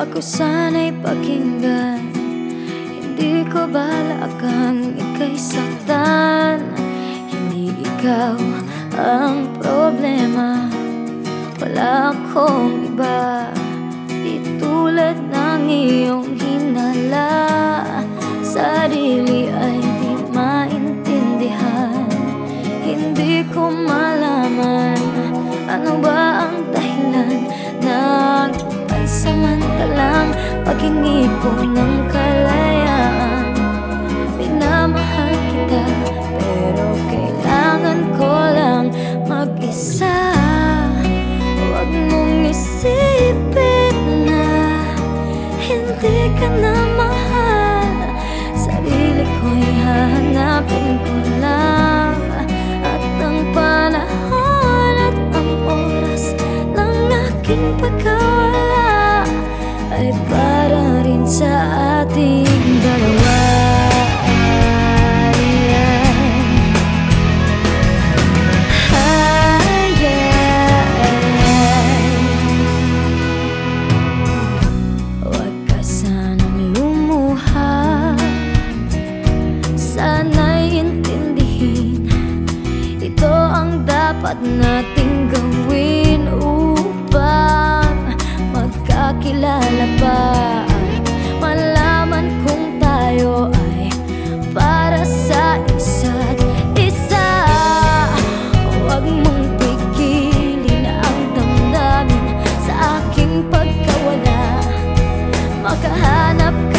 Ako sana'y pakinggan Hindi ko balak ang ika'y saktan. Hindi ikaw ang problema Wala akong iba. Di tulad ng iyong pansamantalang Paghingi ko ng kalayaan. Pinamahal kita pero kailangan ko lang mag-isa. Huwag mong isipin na hindi ka na mahal. Sarili ko'y hahanapin ko lang. At ang panahon at ang oras ng aking pagkawala Ay para rin sa ating dalawa. Sana'y intindihin. Ito ang dapat nating وكهنبت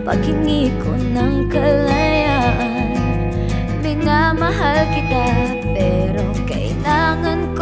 Paghingi ko ng kalayaan. Minamahal kita pero kailangan ko